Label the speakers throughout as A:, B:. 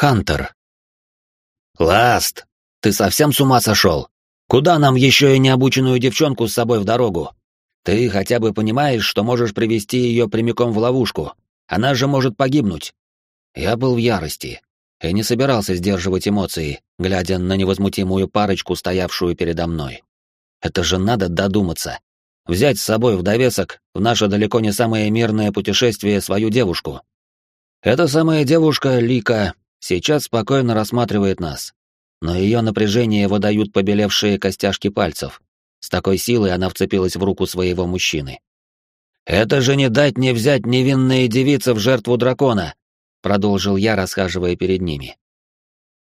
A: Хантер. «Ласт, ты совсем с ума сошел? Куда нам еще и необученную девчонку с собой в дорогу? Ты хотя бы понимаешь, что можешь привести ее прямиком в ловушку. Она же может погибнуть». Я был в ярости и не собирался сдерживать эмоции, глядя на невозмутимую парочку, стоявшую передо мной. Это же надо додуматься. Взять с собой в довесок в наше далеко не самое мирное путешествие свою девушку. Эта самая девушка, Лика, сейчас спокойно рассматривает нас. Но ее напряжение выдают побелевшие костяшки пальцев. С такой силой она вцепилась в руку своего мужчины. «Это же не дать не взять невинные девицы в жертву дракона!» Продолжил я, расхаживая перед ними.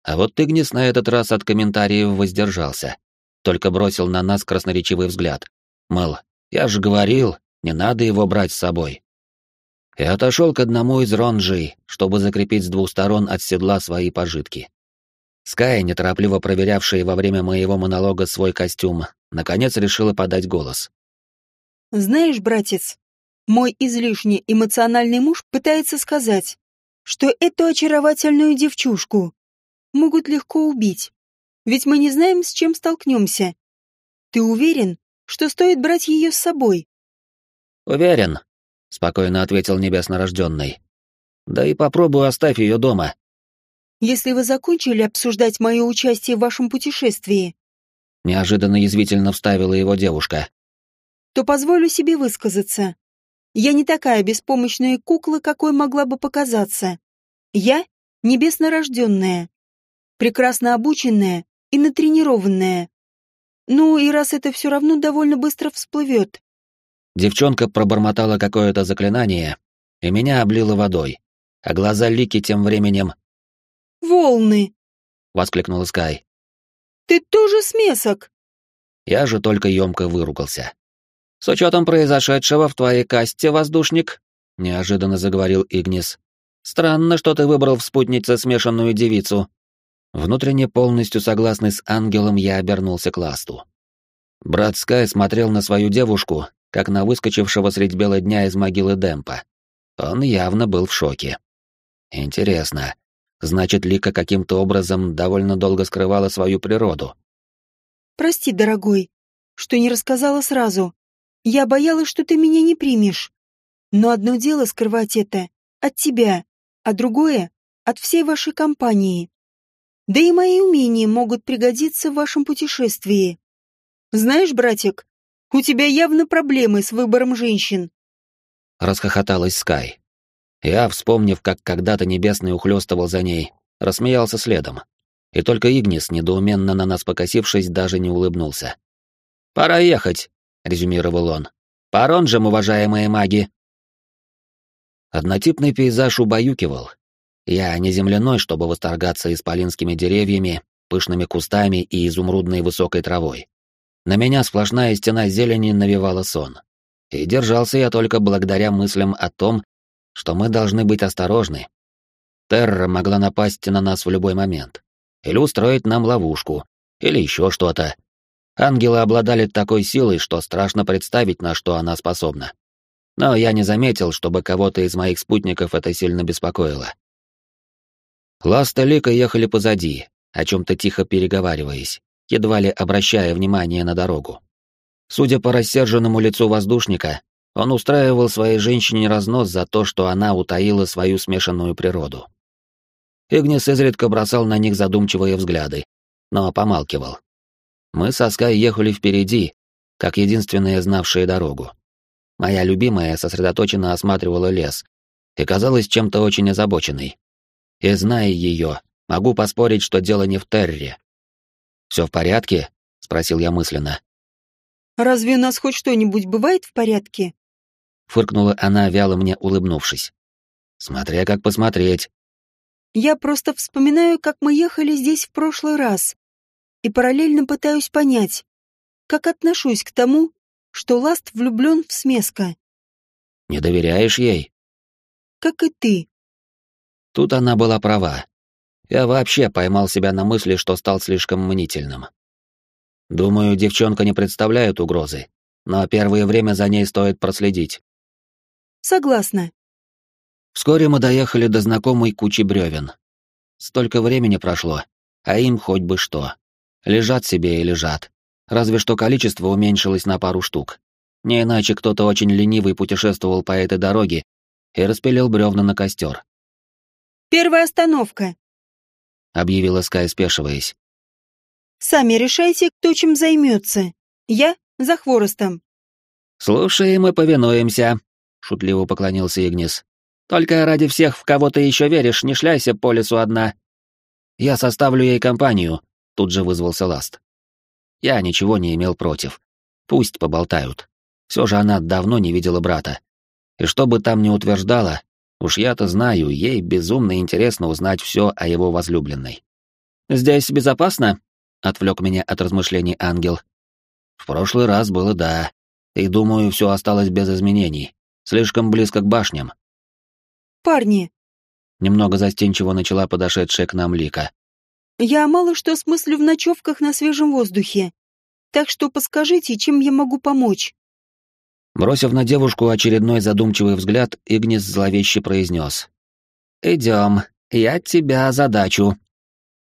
A: А вот Игнис на этот раз от комментариев воздержался. Только бросил на нас красноречивый взгляд. Мол, я же говорил, не надо его брать с собой и отошел к одному из ронжей, чтобы закрепить с двух сторон от седла свои пожитки. Скай, неторопливо проверявшая во время моего монолога свой костюм, наконец решила подать голос.
B: «Знаешь, братец, мой излишне эмоциональный муж пытается сказать, что эту очаровательную девчушку могут легко убить, ведь мы не знаем, с чем столкнемся. Ты уверен, что стоит брать ее с собой?»
A: «Уверен», — спокойно ответил небеснорожденный. «Да и попробуй оставь ее дома».
B: «Если вы закончили обсуждать мое участие в вашем путешествии», —
A: неожиданно язвительно вставила его девушка,
B: «то позволю себе высказаться. Я не такая беспомощная кукла, какой могла бы показаться. Я — небеснорожденная, прекрасно обученная и натренированная. Ну и раз это все равно довольно быстро всплывет,
A: Девчонка пробормотала какое-то заклинание, и меня облило водой, а глаза Лики тем временем...
B: «Волны!»
A: — воскликнула Скай.
B: «Ты тоже смесок!»
A: Я же только емко выругался. «С учетом произошедшего в твоей касте, воздушник», — неожиданно заговорил Игнис, — «странно, что ты выбрал в спутнице смешанную девицу». Внутренне полностью согласный с ангелом, я обернулся к Ласту. Брат Скай смотрел на свою девушку, как на выскочившего средь бела дня из могилы Демпа. Он явно был в шоке. Интересно, значит, Лика каким-то образом довольно долго скрывала свою природу?
B: «Прости, дорогой, что не рассказала сразу. Я боялась, что ты меня не примешь. Но одно дело скрывать это от тебя, а другое — от всей вашей компании. Да и мои умения могут пригодиться в вашем путешествии. Знаешь, братик, у тебя явно проблемы с выбором женщин.
A: Расхохоталась Скай. Я, вспомнив, как когда-то Небесный ухлёстывал за ней, рассмеялся следом. И только Игнис, недоуменно на нас покосившись, даже не улыбнулся. «Пора ехать», — резюмировал он. «Парон же, уважаемые маги!» Однотипный пейзаж убаюкивал. Я не земляной, чтобы восторгаться исполинскими деревьями, пышными кустами и изумрудной высокой травой. На меня сплошная стена зелени навевала сон. И держался я только благодаря мыслям о том, что мы должны быть осторожны. Терра могла напасть на нас в любой момент. Или устроить нам ловушку, или еще что-то. Ангелы обладали такой силой, что страшно представить, на что она способна. Но я не заметил, чтобы кого-то из моих спутников это сильно беспокоило. Ласта и Лика ехали позади, о чем-то тихо переговариваясь едва ли обращая внимание на дорогу. Судя по рассерженному лицу воздушника, он устраивал своей женщине разнос за то, что она утаила свою смешанную природу. Игнис изредка бросал на них задумчивые взгляды, но помалкивал. Мы со Скай ехали впереди, как единственные знавшие дорогу. Моя любимая сосредоточенно осматривала лес и казалась чем-то очень озабоченной. И зная ее, могу поспорить, что дело не в Терре, «Все в порядке?» — спросил я мысленно.
B: «Разве у нас хоть что-нибудь бывает в порядке?»
A: Фыркнула она, вяло мне улыбнувшись. «Смотря как посмотреть».
B: «Я просто вспоминаю, как мы ехали здесь в прошлый раз, и параллельно пытаюсь понять, как отношусь к тому, что Ласт влюблен в смеска».
A: «Не доверяешь ей?»
B: «Как и ты».
A: Тут она была права. Я вообще поймал себя на мысли, что стал слишком мнительным. Думаю, девчонка не представляет угрозы, но первое время за ней стоит проследить.
B: Согласна.
A: Вскоре мы доехали до знакомой кучи бревен. Столько времени прошло, а им хоть бы что. Лежат себе и лежат. Разве что количество уменьшилось на пару штук. Не иначе кто-то очень ленивый путешествовал по этой дороге и распилил бревна на костер.
B: «Первая остановка», —
A: объявила Скай, спешиваясь.
B: «Сами решайте, кто чем займется. Я за хворостом».
A: «Слушаем и повинуемся», — шутливо поклонился Игнис. «Только ради всех, в кого ты еще веришь, не шляйся по лесу одна. Я составлю ей компанию», — тут же вызвался Ласт. Я ничего не имел против. Пусть поболтают. Все же она давно не видела брата. И что бы там ни утверждала, уж я-то знаю, ей безумно интересно узнать все о его возлюбленной. «Здесь безопасно?» — отвлек меня от размышлений ангел. «В прошлый раз было да, и думаю, все осталось без изменений. Слишком близко к башням».
B: «Парни!»
A: — немного застенчиво начала подошедшая к нам Лика.
B: «Я мало что смыслю в ночевках на свежем воздухе, так что подскажите, чем я могу помочь?»
A: Бросив на девушку очередной задумчивый взгляд, Игнис зловеще произнес. «Идем, я тебя озадачу».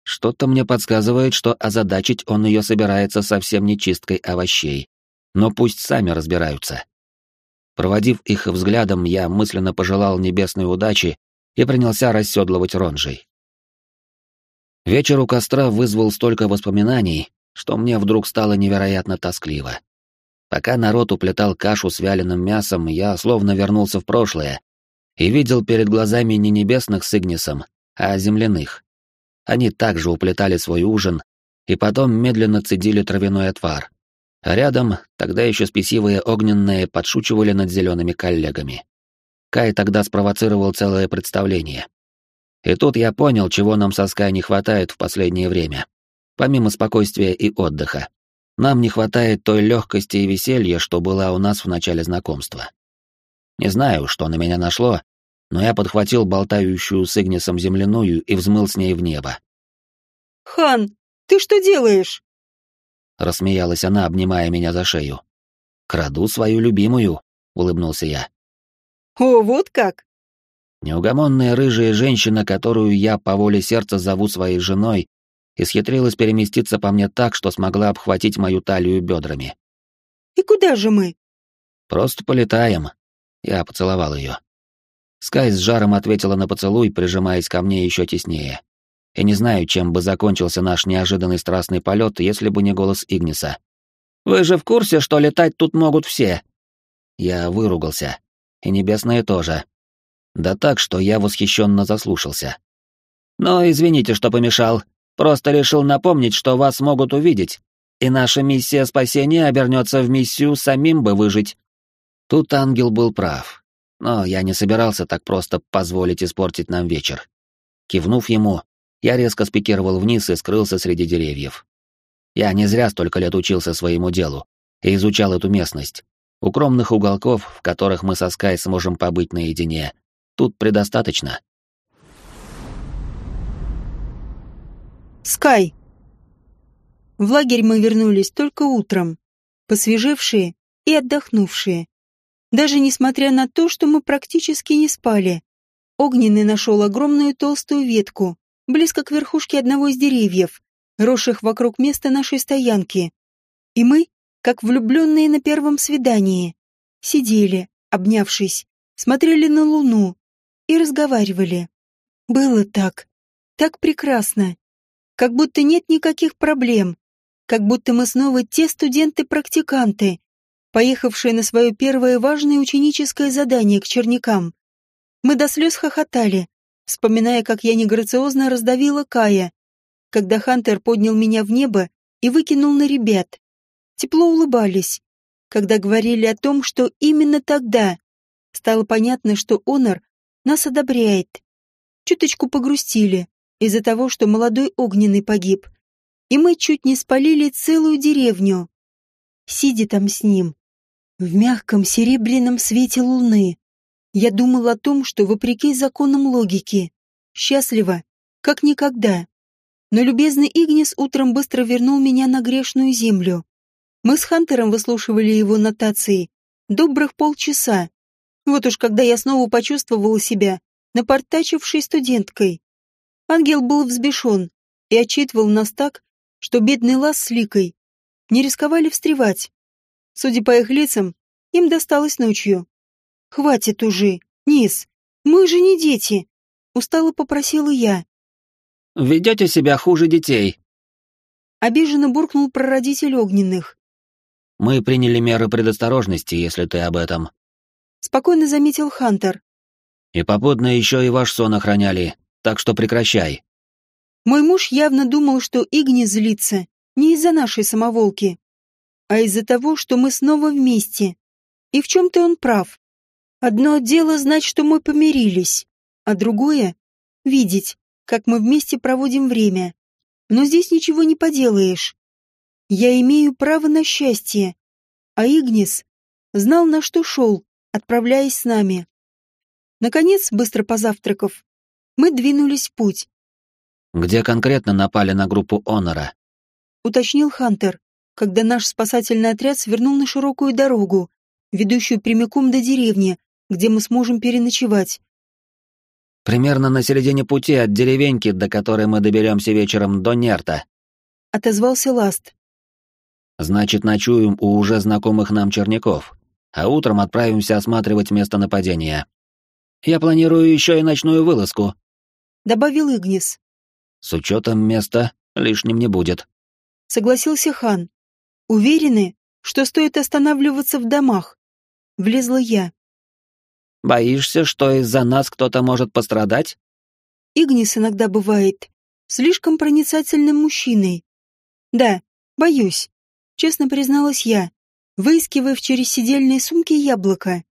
A: Что-то мне подсказывает, что озадачить он ее собирается совсем не чисткой овощей. Но пусть сами разбираются. Проводив их взглядом, я мысленно пожелал небесной удачи и принялся расседлывать ронжей. Вечер у костра вызвал столько воспоминаний, что мне вдруг стало невероятно тоскливо. Пока народ уплетал кашу с вяленым мясом, я словно вернулся в прошлое и видел перед глазами не небесных с Игнисом, а земляных. Они также уплетали свой ужин и потом медленно цедили травяной отвар. А рядом, тогда еще спесивые огненные, подшучивали над зелеными коллегами. Кай тогда спровоцировал целое представление. И тут я понял, чего нам со Скай не хватает в последнее время. Помимо спокойствия и отдыха. Нам не хватает той легкости и веселья, что была у нас в начале знакомства. Не знаю, что на меня нашло, но я подхватил болтающую с Игнисом земляную и взмыл с ней в небо.
B: «Хан, ты что делаешь?»
A: Рассмеялась она, обнимая меня за шею. «Краду свою любимую», — улыбнулся я.
B: «О, вот как!»
A: Неугомонная рыжая женщина, которую я по воле сердца зову своей женой, исхитрилась переместиться по мне так, что смогла обхватить мою талию бедрами.
B: «И куда же мы?»
A: «Просто полетаем». Я поцеловал ее. Скай с жаром ответила на поцелуй, прижимаясь ко мне еще теснее. И не знаю, чем бы закончился наш неожиданный страстный полет, если бы не голос Игниса. «Вы же в курсе, что летать тут могут все?» Я выругался. И небесные тоже. Да так, что я восхищенно заслушался. «Но извините, что помешал. Просто решил напомнить, что вас могут увидеть, и наша миссия спасения обернется в миссию самим бы выжить. Тут ангел был прав, но я не собирался так просто позволить испортить нам вечер. Кивнув ему, я резко спикировал вниз и скрылся среди деревьев. Я не зря столько лет учился своему делу и изучал эту местность. Укромных уголков, в которых мы со Скай сможем побыть наедине, тут предостаточно.
B: Скай. В лагерь мы вернулись только утром, посвежевшие и отдохнувшие. Даже несмотря на то, что мы практически не спали. Огненный нашел огромную толстую ветку, близко к верхушке одного из деревьев, росших вокруг места нашей стоянки. И мы, как влюбленные на первом свидании, сидели, обнявшись, смотрели на луну и разговаривали. Было так, так прекрасно. Как будто нет никаких проблем. Как будто мы снова те студенты-практиканты, поехавшие на свое первое важное ученическое задание к черникам. Мы до слез хохотали, вспоминая, как я неграциозно раздавила Кая, когда Хантер поднял меня в небо и выкинул на ребят. Тепло улыбались, когда говорили о том, что именно тогда стало понятно, что Онор нас одобряет. Чуточку погрустили, из-за того, что молодой огненный погиб, и мы чуть не спалили целую деревню. Сидя там с ним, в мягком серебряном свете луны, я думал о том, что, вопреки законам логики, счастлива, как никогда. Но любезный Игнис утром быстро вернул меня на грешную землю. Мы с Хантером выслушивали его нотации добрых полчаса. Вот уж когда я снова почувствовала себя напортачившей студенткой. Ангел был взбешен и отчитывал нас так, что бедный Лас с Ликой не рисковали встревать. Судя по их лицам, им досталось ночью. «Хватит уже, Низ, мы же не дети!» Устало попросила я.
A: «Ведете себя хуже детей!»
B: Обиженно буркнул прародитель огненных.
A: «Мы приняли меры предосторожности, если ты об этом», —
B: спокойно заметил Хантер.
A: «И попутно еще и ваш сон охраняли, так что прекращай».
B: Мой муж явно думал, что Игни злится не из-за нашей самоволки, а из-за того, что мы снова вместе. И в чем-то он прав. Одно дело знать, что мы помирились, а другое — видеть, как мы вместе проводим время. Но здесь ничего не поделаешь. Я имею право на счастье, а Игнис знал, на что шел, отправляясь с нами. Наконец, быстро позавтракав, мы двинулись в путь.
A: «Где конкретно напали на группу Онора?»
B: — уточнил Хантер, когда наш спасательный отряд свернул на широкую дорогу, ведущую прямиком до деревни, где мы сможем переночевать.
A: «Примерно на середине пути от деревеньки, до которой мы доберемся вечером до Нерта», —
B: отозвался Ласт.
A: «Значит, ночуем у уже знакомых нам черняков, а утром отправимся осматривать место нападения. Я планирую еще и ночную вылазку», —
B: добавил Игнис.
A: «С учетом места лишним не будет», —
B: согласился Хан. «Уверены, что стоит останавливаться в домах?» Влезла я.
A: «Боишься, что из-за нас кто-то может пострадать?»
B: Игнис иногда бывает слишком проницательным мужчиной. «Да, боюсь», — честно призналась я, выискивая в через сидельные сумки яблоко.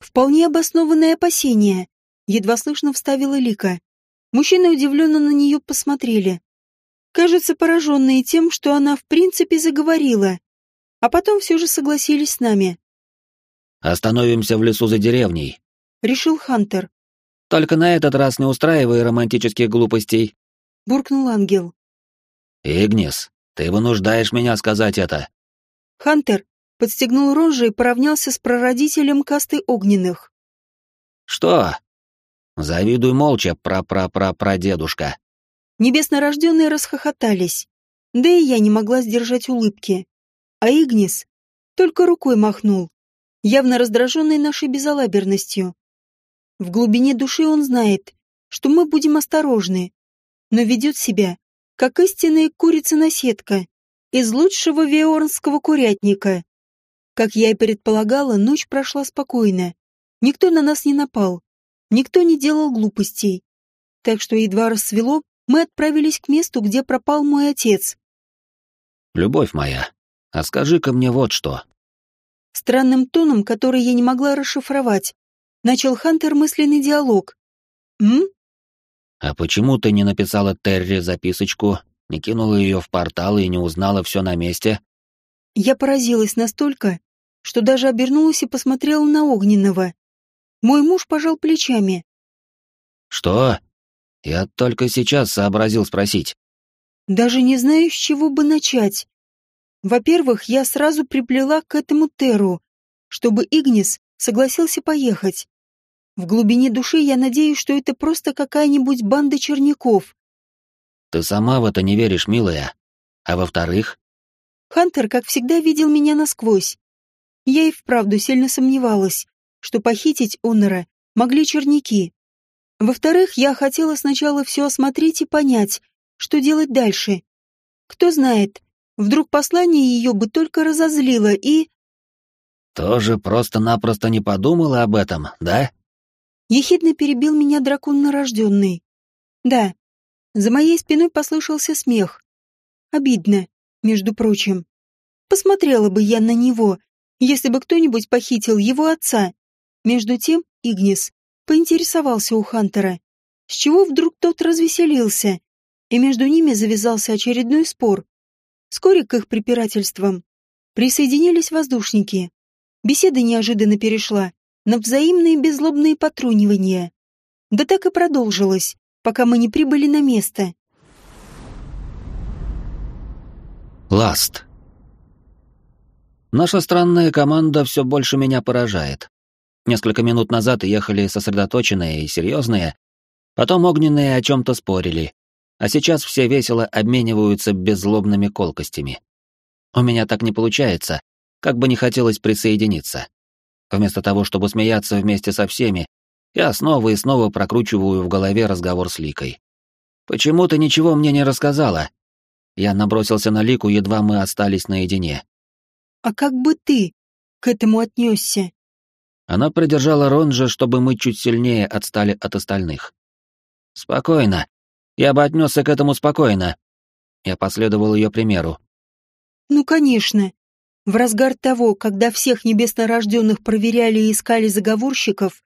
B: «Вполне обоснованное опасение», — едва слышно вставила Лика. Мужчины удивленно на нее посмотрели. Кажется, пораженные тем, что она в принципе заговорила. А потом все же согласились с нами.
A: «Остановимся в лесу за деревней», —
B: решил Хантер.
A: «Только на этот раз не устраивай романтических глупостей», —
B: буркнул ангел.
A: «Игнис, ты вынуждаешь меня сказать это».
B: Хантер подстегнул рожи и поравнялся с прародителем касты огненных.
A: «Что?» Завидуй молча, пра-пра-пра-прадедушка.
B: Небеснорожденные расхохотались. Да и я не могла сдержать улыбки. А Игнис только рукой махнул, явно раздраженный нашей безалаберностью. В глубине души он знает, что мы будем осторожны, но ведет себя, как истинная курица-наседка из лучшего веорнского курятника. Как я и предполагала, ночь прошла спокойно. Никто на нас не напал. Никто не делал глупостей. Так что едва рассвело, мы отправились к месту, где пропал мой отец.
A: «Любовь моя, а скажи-ка мне вот что».
B: Странным тоном, который я не могла расшифровать, начал Хантер мысленный диалог. «М?»
A: «А почему ты не написала Терри записочку, не кинула ее в портал и не узнала все на месте?»
B: Я поразилась настолько, что даже обернулась и посмотрела на Огненного. Мой муж пожал плечами.
A: «Что?» Я только сейчас сообразил спросить.
B: «Даже не знаю, с чего бы начать. Во-первых, я сразу приплела к этому Теру, чтобы Игнис согласился поехать. В глубине души я надеюсь, что это просто какая-нибудь банда черняков.
A: Ты сама в это не веришь, милая. А во-вторых?
B: Хантер, как всегда, видел меня насквозь. Я и вправду сильно сомневалась, что похитить Онора могли черняки. Во-вторых, я хотела сначала все осмотреть и понять, что делать дальше. Кто знает, вдруг послание ее бы только разозлило и...
A: Тоже просто-напросто не подумала об этом, да?
B: Ехидно перебил меня дракон нарожденный. Да. За моей спиной послышался смех. Обидно, между прочим. Посмотрела бы я на него, если бы кто-нибудь похитил его отца. Между тем Игнис поинтересовался у Хантера, с чего вдруг тот развеселился, и между ними завязался очередной спор. Вскоре к их препирательствам присоединились воздушники. Беседа неожиданно перешла на взаимные беззлобные потрунивания. Да так и продолжилось, пока мы не прибыли на место.
A: Ласт. Наша странная команда все больше меня поражает. Несколько минут назад ехали сосредоточенные и серьезные, Потом огненные о чем-то спорили, а сейчас все весело обмениваются беззлобными колкостями. У меня так не получается, как бы не хотелось присоединиться. Вместо того, чтобы смеяться вместе со всеми, я снова и снова прокручиваю в голове разговор с Ликой. «Почему ты ничего мне не рассказала?» Я набросился на Лику, едва мы остались наедине.
B: «А как бы ты к этому отнесся?»
A: Она придержала Ронжа, чтобы мы чуть сильнее отстали от остальных. «Спокойно. Я бы отнесся к этому спокойно». Я последовал ее примеру.
B: «Ну, конечно. В разгар того, когда всех небеснорожденных проверяли и искали заговорщиков,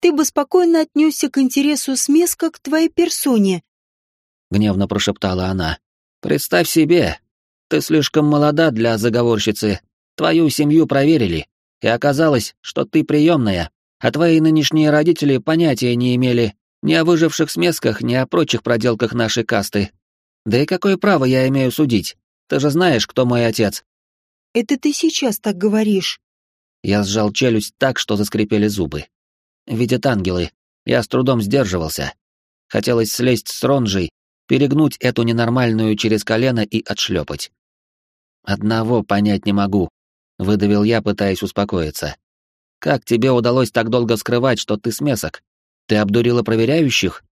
B: ты бы спокойно отнесся к интересу смеска к твоей персоне», —
A: гневно прошептала она. «Представь себе, ты слишком молода для заговорщицы. Твою семью проверили, и оказалось, что ты приемная, а твои нынешние родители понятия не имели ни о выживших смесках, ни о прочих проделках нашей касты. Да и какое право я имею судить? Ты же знаешь, кто мой отец.
B: Это ты сейчас так говоришь.
A: Я сжал челюсть так, что заскрипели зубы. Видят ангелы. Я с трудом сдерживался. Хотелось слезть с ронжей, перегнуть эту ненормальную через колено и отшлепать. Одного понять не могу, выдавил я, пытаясь успокоиться. Как тебе удалось так долго скрывать, что ты смесок? Ты обдурила проверяющих?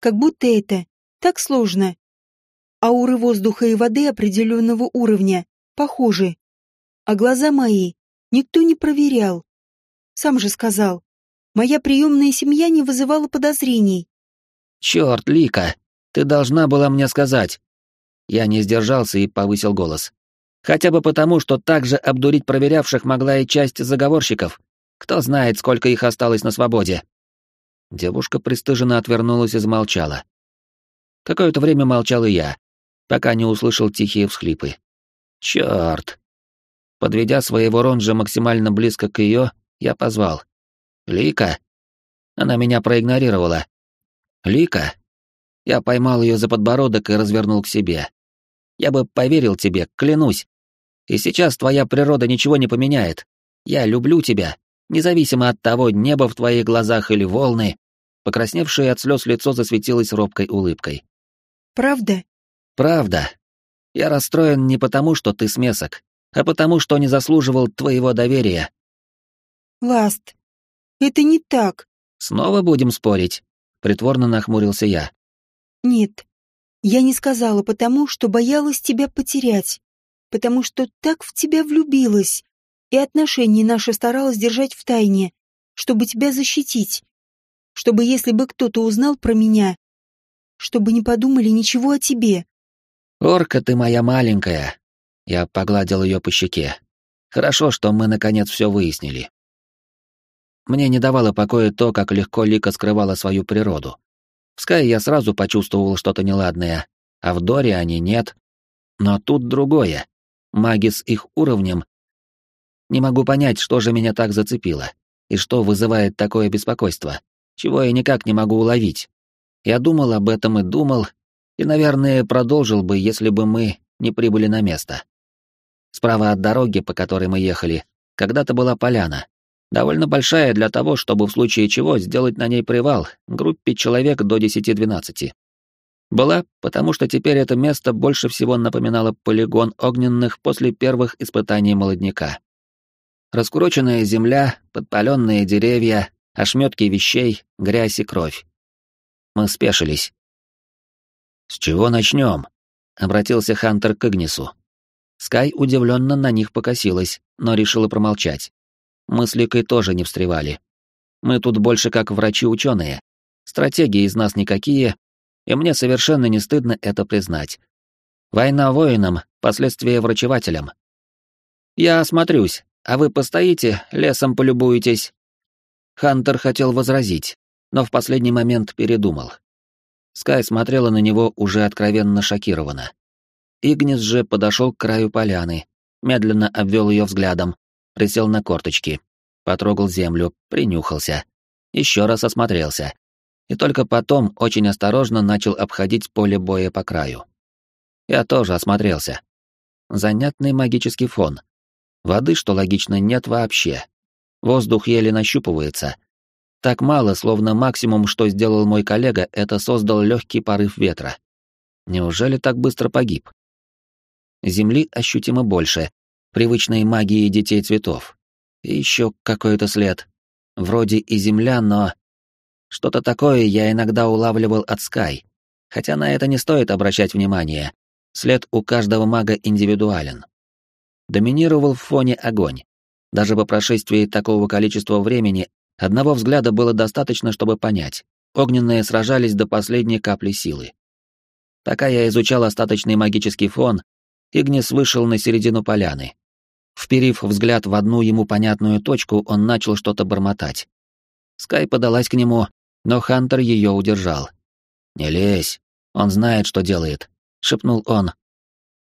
B: Как будто это так сложно. Ауры воздуха и воды определенного уровня похожи. А глаза мои никто не проверял. Сам же сказал, моя приемная семья не вызывала подозрений.
A: Черт, Лика, ты должна была мне сказать. Я не сдержался и повысил голос. Хотя бы потому, что также обдурить проверявших могла и часть заговорщиков. Кто знает, сколько их осталось на свободе. Девушка пристыженно отвернулась и замолчала. Какое-то время молчал и я, пока не услышал тихие всхлипы. Чёрт! Подведя своего ронжа максимально близко к ее, я позвал. «Лика?» Она меня проигнорировала. «Лика?» Я поймал ее за подбородок и развернул к себе. «Я бы поверил тебе, клянусь. И сейчас твоя природа ничего не поменяет. Я люблю тебя, независимо от того, небо в твоих глазах или волны». Покрасневшее от слез лицо засветилось робкой улыбкой.
B: «Правда?»
A: «Правда. Я расстроен не потому, что ты смесок, а потому, что не заслуживал твоего доверия».
B: «Ласт, это не так».
A: «Снова будем спорить?» — притворно нахмурился я.
B: «Нет, я не сказала потому, что боялась тебя потерять, потому что так в тебя влюбилась, и отношения наши старалась держать в тайне, чтобы тебя защитить, чтобы если бы кто-то узнал про меня, чтобы не подумали ничего о тебе.
A: «Орка ты моя маленькая!» Я погладил ее по щеке. «Хорошо, что мы наконец все выяснили». Мне не давало покоя то, как легко Лика скрывала свою природу. В Скай я сразу почувствовал что-то неладное, а в Доре они нет. Но тут другое. Маги с их уровнем. Не могу понять, что же меня так зацепило, и что вызывает такое беспокойство, чего я никак не могу уловить. Я думал об этом и думал, и, наверное, продолжил бы, если бы мы не прибыли на место. Справа от дороги, по которой мы ехали, когда-то была поляна. Довольно большая для того, чтобы в случае чего сделать на ней привал группе человек до 10-12. Была, потому что теперь это место больше всего напоминало полигон огненных после первых испытаний молодняка. Раскуроченная земля, подпаленные деревья, ошметки вещей, грязь и кровь. Мы спешились. «С чего начнем?» — обратился Хантер к Игнису. Скай удивленно на них покосилась, но решила промолчать. Мы с Ликой тоже не встревали. Мы тут больше как врачи-ученые. Стратегии из нас никакие, и мне совершенно не стыдно это признать. Война воинам, последствия врачевателям. Я осмотрюсь, а вы постоите, лесом полюбуетесь. Хантер хотел возразить, но в последний момент передумал. Скай смотрела на него уже откровенно шокированно. Игнис же подошел к краю поляны, медленно обвел ее взглядом, присел на корточки, потрогал землю, принюхался, еще раз осмотрелся. И только потом очень осторожно начал обходить поле боя по краю. Я тоже осмотрелся. Занятный магический фон. Воды, что логично, нет вообще. Воздух еле нащупывается. Так мало, словно максимум, что сделал мой коллега, это создал легкий порыв ветра. Неужели так быстро погиб? Земли ощутимо больше, привычной магии детей цветов. И еще какой-то след. Вроде и земля, но... Что-то такое я иногда улавливал от Скай. Хотя на это не стоит обращать внимание. След у каждого мага индивидуален. Доминировал в фоне огонь. Даже по прошествии такого количества времени одного взгляда было достаточно, чтобы понять. Огненные сражались до последней капли силы. Пока я изучал остаточный магический фон, Игнис вышел на середину поляны. Вперив взгляд в одну ему понятную точку, он начал что-то бормотать. Скай подалась к нему, но Хантер ее удержал. «Не лезь, он знает, что делает», — шепнул он.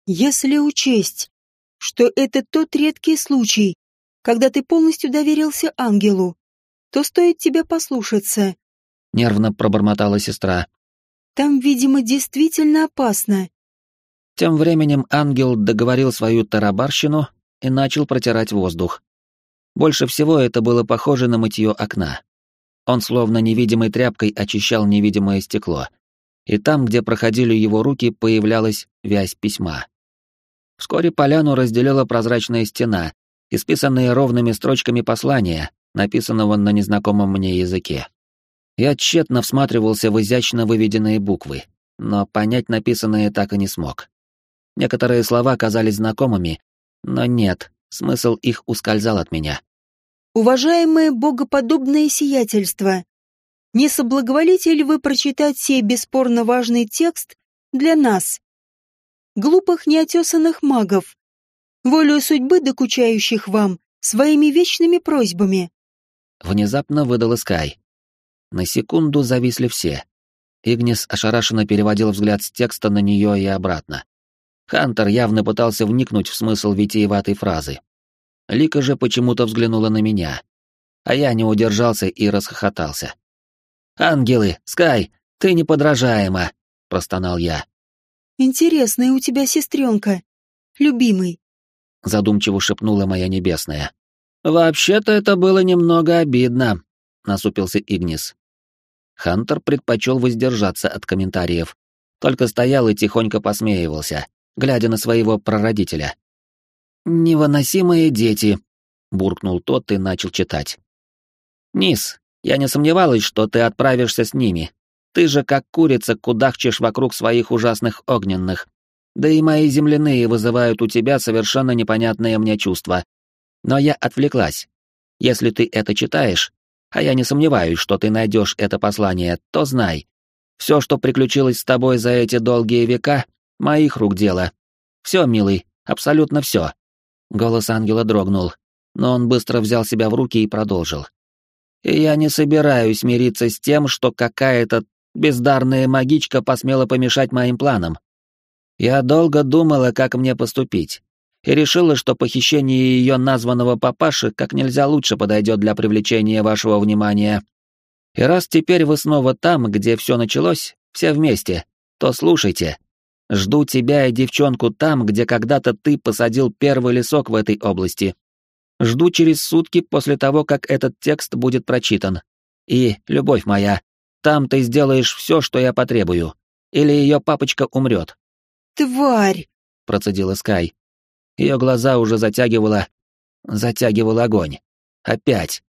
B: «Если учесть, что это тот редкий случай, когда ты полностью доверился ангелу, то стоит тебе послушаться.
A: Нервно пробормотала сестра.
B: Там, видимо, действительно опасно.
A: Тем временем ангел договорил свою тарабарщину и начал протирать воздух. Больше всего это было похоже на мытье окна. Он словно невидимой тряпкой очищал невидимое стекло. И там, где проходили его руки, появлялась вязь письма. Вскоре поляну разделила прозрачная стена, исписанные ровными строчками послания, написанного на незнакомом мне языке. Я тщетно всматривался в изящно выведенные буквы, но понять написанное так и не смог. Некоторые слова казались знакомыми, но нет, смысл их ускользал от меня.
B: «Уважаемое богоподобное сиятельство, не соблаговолите ли вы прочитать сей бесспорно важный текст для нас, глупых неотесанных магов, волю судьбы докучающих вам своими вечными просьбами.
A: Внезапно выдала Скай. На секунду зависли все. Игнис ошарашенно переводил взгляд с текста на нее и обратно. Хантер явно пытался вникнуть в смысл витиеватой фразы. Лика же почему-то взглянула на меня. А я не удержался и расхохотался. «Ангелы, Скай, ты неподражаема!» — простонал я.
B: «Интересная у тебя сестренка, любимый
A: задумчиво шепнула моя небесная. Вообще-то это было немного обидно, насупился Игнис. Хантер предпочел воздержаться от комментариев, только стоял и тихонько посмеивался, глядя на своего прародителя. «Невыносимые дети», — буркнул тот и начал читать. «Низ, я не сомневалась, что ты отправишься с ними. Ты же как курица кудахчешь вокруг своих ужасных огненных. Да и мои земляные вызывают у тебя совершенно непонятные мне чувства. Но я отвлеклась. Если ты это читаешь, а я не сомневаюсь, что ты найдешь это послание, то знай. Все, что приключилось с тобой за эти долгие века, моих рук дело. Все, милый, абсолютно все. Голос ангела дрогнул, но он быстро взял себя в руки и продолжил. Я не собираюсь мириться с тем, что какая-то бездарная магичка посмела помешать моим планам. Я долго думала, как мне поступить, и решила, что похищение ее названного папаши как нельзя лучше подойдет для привлечения вашего внимания. И раз теперь вы снова там, где все началось, все вместе, то слушайте. Жду тебя и девчонку там, где когда-то ты посадил первый лесок в этой области. Жду через сутки после того, как этот текст будет прочитан. И, любовь моя, там ты сделаешь все, что я потребую. Или ее папочка умрет.
B: «Тварь!»
A: — процедила Скай. Ее глаза уже затягивала... затягивал огонь. Опять.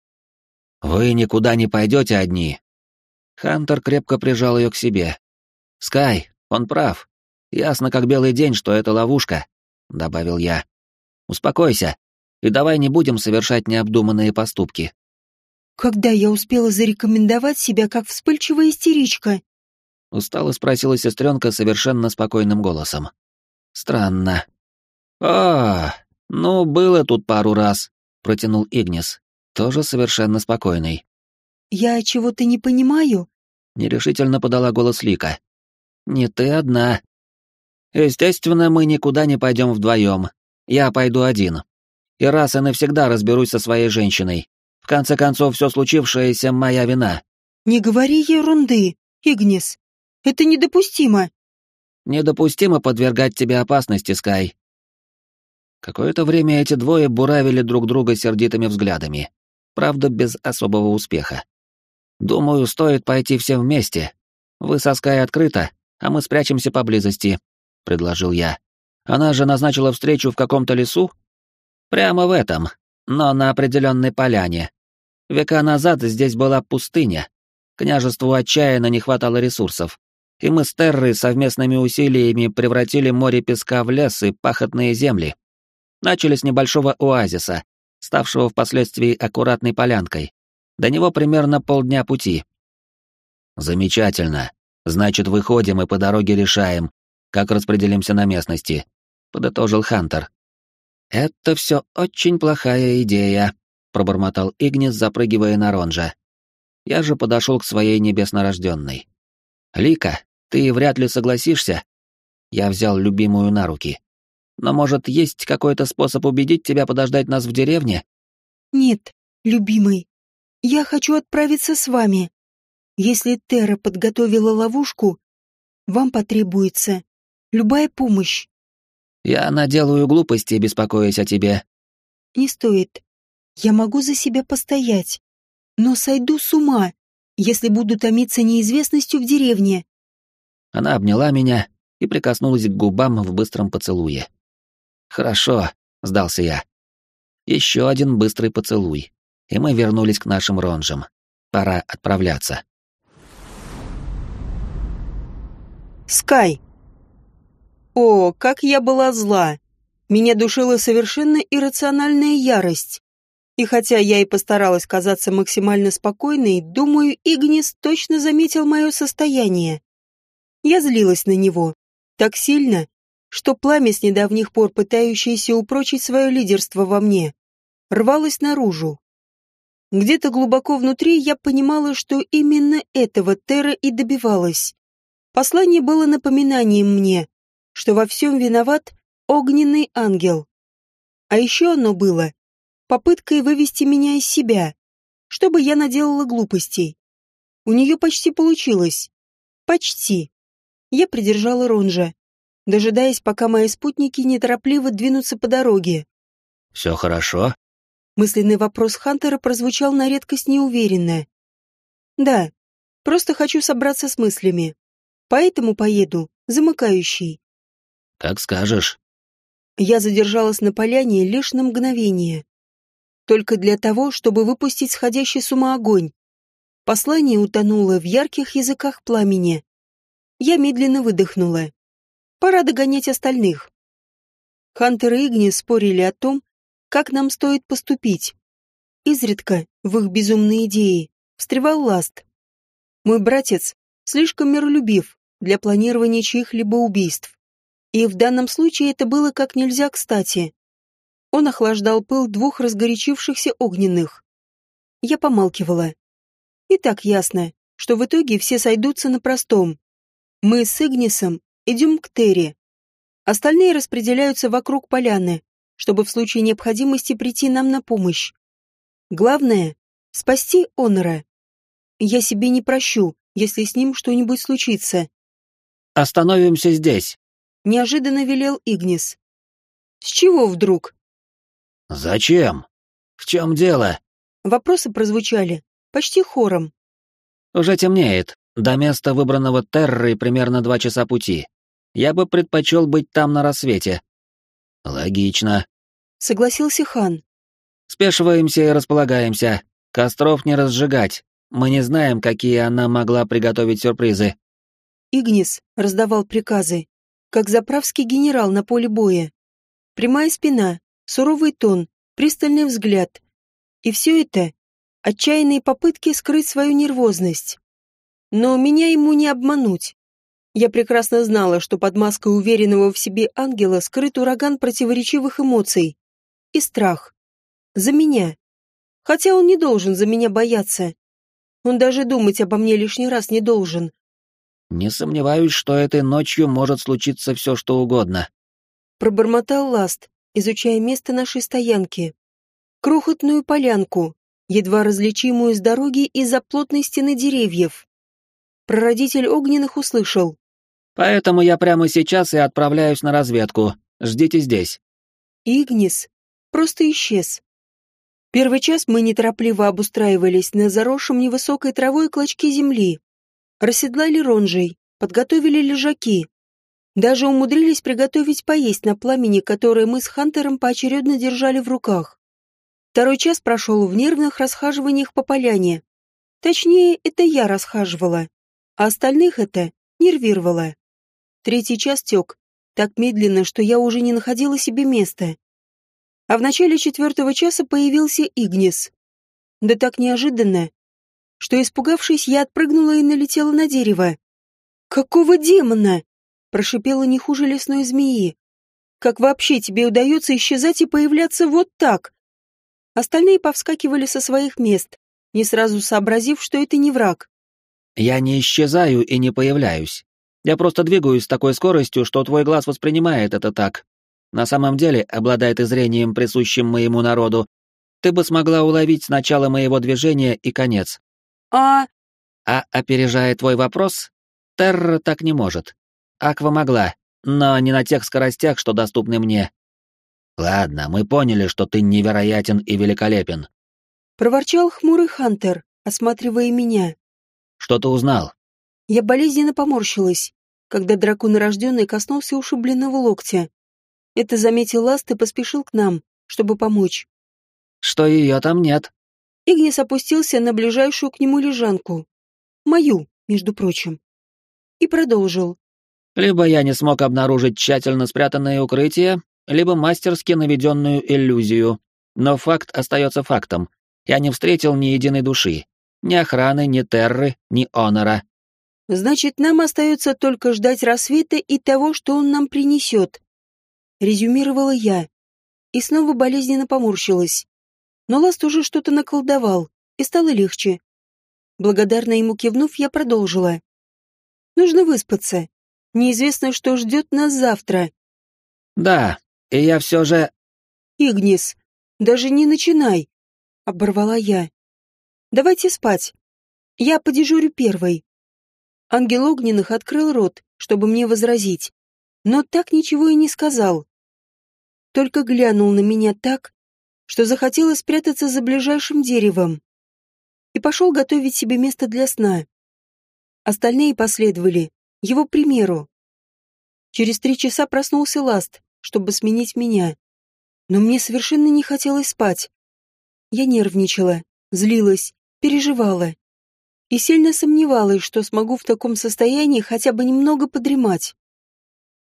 A: «Вы никуда не пойдете одни». Хантер крепко прижал ее к себе. «Скай, он прав. Ясно как белый день, что это ловушка», — добавил я. «Успокойся, и давай не будем совершать необдуманные поступки».
B: «Когда я успела зарекомендовать себя как вспыльчивая истеричка?»
A: Устало спросила сестренка совершенно спокойным голосом. Странно. А, ну, было тут пару раз, протянул Игнис, тоже совершенно спокойный.
B: Я чего-то не понимаю?
A: Нерешительно подала голос Лика. Не ты одна. Естественно, мы никуда не пойдем вдвоем. Я пойду один. И раз и навсегда разберусь со своей женщиной. В конце концов, все случившееся моя вина.
B: Не говори ерунды, Игнис. Это недопустимо.
A: Недопустимо подвергать тебя опасности, Скай. Какое-то время эти двое буравили друг друга сердитыми взглядами, правда, без особого успеха. Думаю, стоит пойти всем вместе. Вы со Скай открыто, а мы спрячемся поблизости, предложил я. Она же назначила встречу в каком-то лесу? Прямо в этом, но на определенной поляне. Века назад здесь была пустыня. Княжеству отчаянно не хватало ресурсов. И мы с Террой совместными усилиями превратили море песка в лес и пахотные земли. Начали с небольшого оазиса, ставшего впоследствии аккуратной полянкой. До него примерно полдня пути. Замечательно. Значит, выходим и по дороге решаем, как распределимся на местности, подытожил Хантер. Это все очень плохая идея, пробормотал Игнис, запрыгивая на Ронжа. Я же подошел к своей небеснорожденной. Лика, ты вряд ли согласишься. Я взял любимую на руки. Но, может, есть какой-то способ убедить тебя подождать нас в деревне?
B: Нет, любимый. Я хочу отправиться с вами. Если Терра подготовила ловушку, вам потребуется любая помощь.
A: Я наделаю глупости, беспокоясь о тебе.
B: Не стоит. Я могу за себя постоять. Но сойду с ума, если буду томиться неизвестностью в деревне.
A: Она обняла меня и прикоснулась к губам в быстром поцелуе. «Хорошо», — сдался я. Еще один быстрый поцелуй, и мы вернулись к нашим ронжам. Пора отправляться.
B: Скай. О, как я была зла. Меня душила совершенно иррациональная ярость. И хотя я и постаралась казаться максимально спокойной, думаю, Игнис точно заметил мое состояние. Я злилась на него. Так сильно, что пламя с недавних пор, пытающееся упрочить свое лидерство во мне, рвалось наружу. Где-то глубоко внутри я понимала, что именно этого Тера и добивалась. Послание было напоминанием мне, что во всем виноват огненный ангел. А еще оно было попыткой вывести меня из себя, чтобы я наделала глупостей. У нее почти получилось. Почти. Я придержала Ронжа дожидаясь, пока мои спутники неторопливо двинутся по дороге.
A: «Все хорошо?»
B: Мысленный вопрос Хантера прозвучал на редкость неуверенно. «Да, просто хочу собраться с мыслями. Поэтому поеду, замыкающий».
A: «Как скажешь».
B: Я задержалась на поляне лишь на мгновение. Только для того, чтобы выпустить сходящий с ума огонь. Послание утонуло в ярких языках пламени. Я медленно выдохнула. Пора догонять остальных. Хантер и Игни спорили о том, как нам стоит поступить. Изредка в их безумные идеи встревал Ласт. Мой братец слишком миролюбив для планирования чьих-либо убийств. И в данном случае это было как нельзя кстати. Он охлаждал пыл двух разгорячившихся огненных. Я помалкивала. И так ясно, что в итоге все сойдутся на простом. Мы с Игнисом Идем к Терри. Остальные распределяются вокруг поляны, чтобы в случае необходимости прийти нам на помощь. Главное — спасти Онора. Я себе не прощу, если с ним что-нибудь случится.
A: «Остановимся здесь», —
B: неожиданно велел Игнис. «С чего вдруг?»
A: «Зачем? В чем дело?»
B: Вопросы прозвучали почти хором.
A: «Уже темнеет. До места выбранного Террой примерно два часа пути. Я бы предпочел быть там на рассвете. Логично.
B: Согласился хан.
A: Спешиваемся и располагаемся. Костров не разжигать. Мы не знаем, какие она могла приготовить сюрпризы.
B: Игнис раздавал приказы, как заправский генерал на поле боя. Прямая спина, суровый тон, пристальный взгляд. И все это — отчаянные попытки скрыть свою нервозность. Но меня ему не обмануть. Я прекрасно знала, что под маской уверенного в себе ангела скрыт ураган противоречивых эмоций и страх. За меня. Хотя он не должен за меня бояться. Он даже думать обо мне лишний раз не должен.
A: Не сомневаюсь, что этой ночью может случиться все, что угодно.
B: Пробормотал Ласт, изучая место нашей стоянки. Крохотную полянку, едва различимую с дороги из-за плотной стены деревьев. Прародитель огненных услышал.
A: Поэтому я прямо сейчас и отправляюсь на разведку. Ждите здесь.
B: Игнис просто исчез. Первый час мы неторопливо обустраивались на заросшем невысокой травой клочке земли. Расседлали ронжей, подготовили лежаки. Даже умудрились приготовить поесть на пламени, которое мы с Хантером поочередно держали в руках. Второй час прошел в нервных расхаживаниях по поляне. Точнее, это я расхаживала, а остальных это нервировало. Третий час тек так медленно, что я уже не находила себе места. А в начале четвертого часа появился Игнис. Да так неожиданно, что, испугавшись, я отпрыгнула и налетела на дерево. «Какого демона?» — прошипела не хуже лесной змеи. «Как вообще тебе удается исчезать и появляться вот так?» Остальные повскакивали со своих мест, не сразу сообразив, что это не враг.
A: «Я не исчезаю и не появляюсь. Я просто двигаюсь с такой скоростью, что твой глаз воспринимает это так. На самом деле, обладает и зрением, присущим моему народу, ты бы смогла уловить начало моего движения и конец.
B: А...
A: А опережая твой вопрос, Терра так не может. Аква могла, но не на тех скоростях, что доступны мне. Ладно, мы поняли, что ты невероятен и великолепен.
B: Проворчал хмурый Хантер, осматривая меня.
A: Что ты узнал?
B: Я болезненно поморщилась, когда дракон рожденный коснулся ушибленного локтя. Это заметил Ласт и поспешил к нам, чтобы помочь.
A: Что ее там нет?
B: Игнис опустился на ближайшую к нему лежанку. Мою, между прочим. И продолжил.
A: Либо я не смог обнаружить тщательно спрятанное укрытие, либо мастерски наведенную иллюзию. Но факт остается фактом. Я не встретил ни единой души. Ни охраны, ни терры, ни онора.
B: Значит, нам остается только ждать рассвета и того, что он нам принесет. Резюмировала я. И снова болезненно поморщилась. Но Ласт уже что-то наколдовал, и стало легче. Благодарно ему кивнув, я продолжила. Нужно выспаться. Неизвестно, что ждет нас завтра.
A: Да, и я все же...
B: Игнис, даже не начинай. Оборвала я. Давайте спать. Я подежурю первой. Ангел Огненных открыл рот, чтобы мне возразить, но так ничего и не сказал. Только глянул на меня так, что захотелось спрятаться за ближайшим деревом. И пошел готовить себе место для сна. Остальные последовали, его примеру. Через три часа проснулся Ласт, чтобы сменить меня. Но мне совершенно не хотелось спать. Я нервничала, злилась, переживала. И сильно сомневалась, что смогу в таком состоянии хотя бы немного подремать.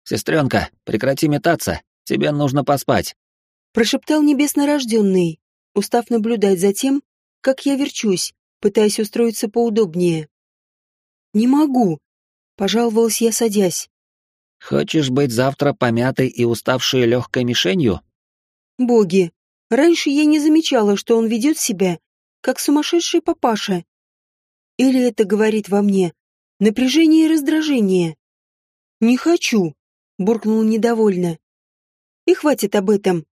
A: «Сестренка, прекрати метаться, тебе нужно поспать», —
B: прошептал небеснорожденный, устав наблюдать за тем, как я верчусь, пытаясь устроиться поудобнее. «Не могу», — пожаловалась я, садясь.
A: «Хочешь быть завтра помятой и уставшей легкой мишенью?»
B: «Боги, раньше я не замечала, что он ведет себя, как сумасшедший папаша. Или это говорит во мне напряжение и раздражение? Не хочу, буркнул недовольно. И хватит об этом.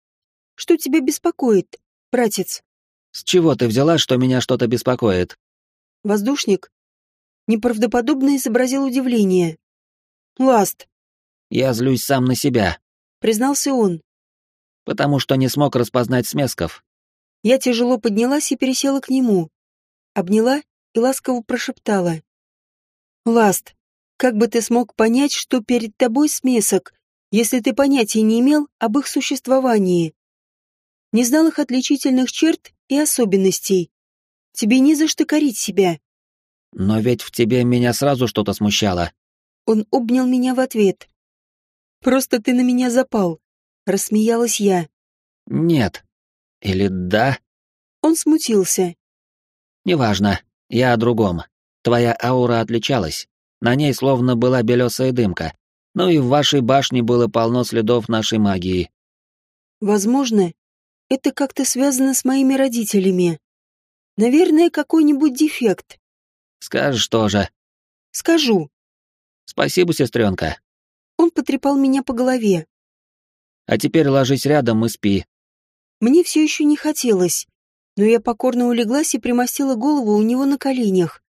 B: Что тебя беспокоит, братец?
A: С чего ты взяла, что меня что-то беспокоит?
B: Воздушник неправдоподобно изобразил удивление. Ласт.
A: Я злюсь сам на себя,
B: признался он.
A: Потому что не смог распознать смесков.
B: Я тяжело поднялась и пересела к нему. Обняла и ласково прошептала. «Ласт, как бы ты смог понять, что перед тобой смесок, если ты понятия не имел об их существовании? Не знал их отличительных черт и особенностей. Тебе не за что корить себя».
A: «Но ведь в тебе меня сразу что-то смущало».
B: Он обнял меня в ответ. «Просто ты на меня запал», — рассмеялась я.
A: «Нет», или да?
B: Он смутился.
A: Неважно, я о другом. Твоя аура отличалась. На ней словно была белесая дымка. Ну и в вашей башне было полно следов нашей магии.
B: Возможно, это как-то связано с моими родителями. Наверное, какой-нибудь дефект.
A: Скажешь тоже.
B: Скажу.
A: Спасибо, сестренка.
B: Он потрепал меня по голове.
A: А теперь ложись рядом и спи.
B: Мне все еще не хотелось, но я покорно улеглась и примостила голову у него на коленях.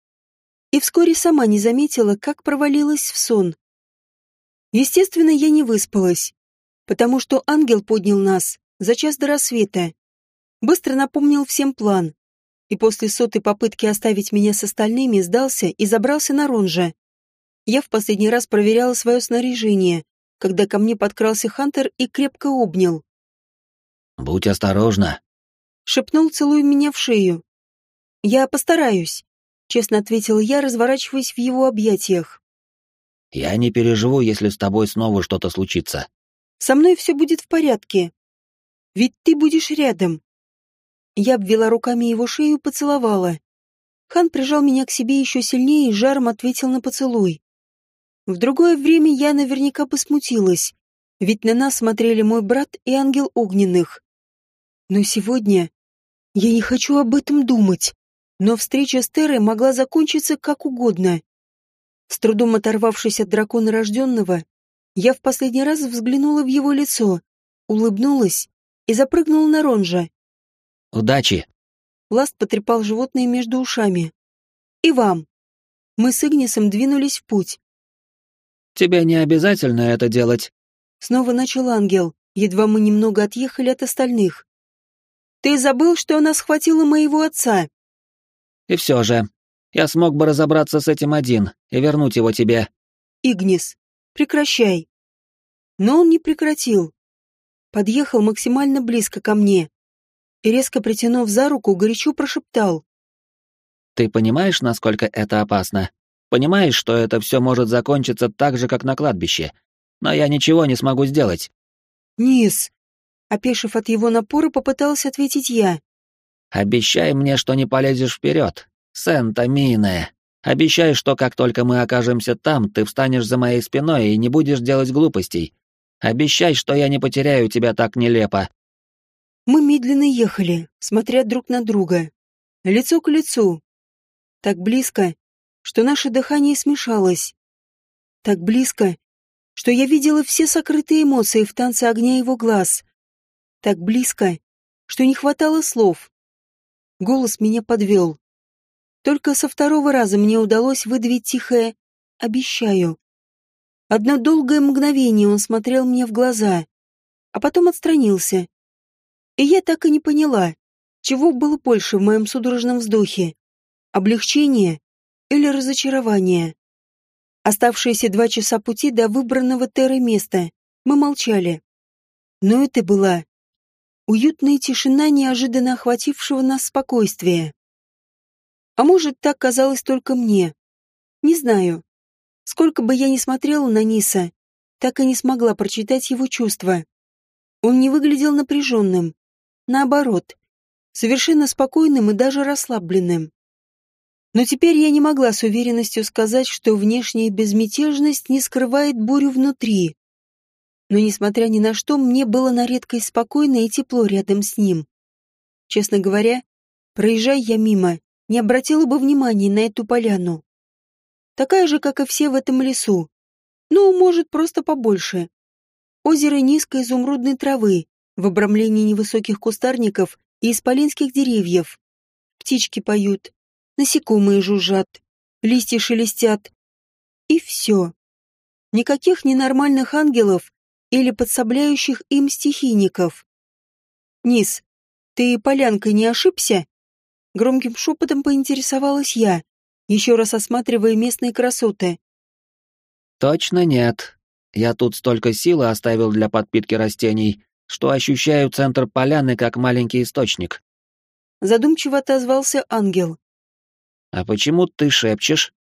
B: И вскоре сама не заметила, как провалилась в сон. Естественно, я не выспалась, потому что ангел поднял нас за час до рассвета. быстро напомнил всем план, и после сотой попытки оставить меня с остальными сдался и забрался на ронжа. Я в последний раз проверяла свое снаряжение, когда ко мне подкрался Хантер и крепко обнял.
A: «Будь осторожна», —
B: шепнул, целуя меня в шею. «Я постараюсь», — честно ответил я, разворачиваясь в его объятиях.
A: «Я не переживу, если с тобой снова что-то случится».
B: «Со мной все будет в порядке. Ведь ты будешь рядом». Я обвела руками его шею и поцеловала. Хан прижал меня к себе еще сильнее и жаром ответил на поцелуй. В другое время я наверняка бы смутилась, ведь на нас смотрели мой брат и ангел огненных. Но сегодня я не хочу об этом думать, но встреча с Терой могла закончиться как угодно. С трудом оторвавшись от дракона рожденного, я в последний раз взглянула в его лицо, улыбнулась и запрыгнула на ронжа.
A: «Удачи!»
B: Ласт потрепал животное между ушами. «И вам!» Мы с Игнисом двинулись в путь.
A: Тебе не обязательно это делать.
B: Снова начал ангел, едва мы немного отъехали от остальных. Ты забыл, что она схватила моего отца.
A: И все же, я смог бы разобраться с этим один и вернуть его тебе.
B: Игнис, прекращай. Но он не прекратил. Подъехал максимально близко ко мне и, резко притянув за руку, горячо прошептал.
A: «Ты понимаешь, насколько это опасно?» Понимаешь, что это все может закончиться так же, как на кладбище. Но я ничего не смогу сделать.
B: Низ. Опешив от его напора, попытался ответить я.
A: Обещай мне, что не полезешь вперед. Сента Мине. Обещай, что как только мы окажемся там, ты встанешь за моей спиной и не будешь делать глупостей. Обещай, что я не потеряю тебя так нелепо.
B: Мы медленно ехали, смотря друг на друга. Лицо к лицу. Так близко, что наше дыхание смешалось. Так близко, что я видела все сокрытые эмоции в танце огня его глаз. Так близко, что не хватало слов. Голос меня подвел. Только со второго раза мне удалось выдавить тихое «обещаю». Одно долгое мгновение он смотрел мне в глаза, а потом отстранился. И я так и не поняла, чего было больше в моем судорожном вздохе. Облегчение или разочарование. Оставшиеся два часа пути до выбранного Терры места мы молчали. Но это была уютная тишина неожиданно охватившего нас спокойствия. А может, так казалось только мне. Не знаю. Сколько бы я ни смотрела на Ниса, так и не смогла прочитать его чувства. Он не выглядел напряженным. Наоборот, совершенно спокойным и даже расслабленным. Но теперь я не могла с уверенностью сказать, что внешняя безмятежность не скрывает бурю внутри. Но, несмотря ни на что, мне было на редкость спокойно и тепло рядом с ним. Честно говоря, проезжая я мимо, не обратила бы внимания на эту поляну. Такая же, как и все в этом лесу. Ну, может, просто побольше. Озеро низкой изумрудной травы, в обрамлении невысоких кустарников и исполинских деревьев. Птички поют, насекомые жужжат, листья шелестят. И все. Никаких ненормальных ангелов или подсобляющих им стихийников. Низ, ты полянкой не ошибся? Громким шепотом поинтересовалась я, еще раз осматривая местные красоты.
A: Точно нет. Я тут столько силы оставил для подпитки растений, что ощущаю центр поляны как маленький источник.
B: Задумчиво отозвался ангел.
A: «А почему ты шепчешь?»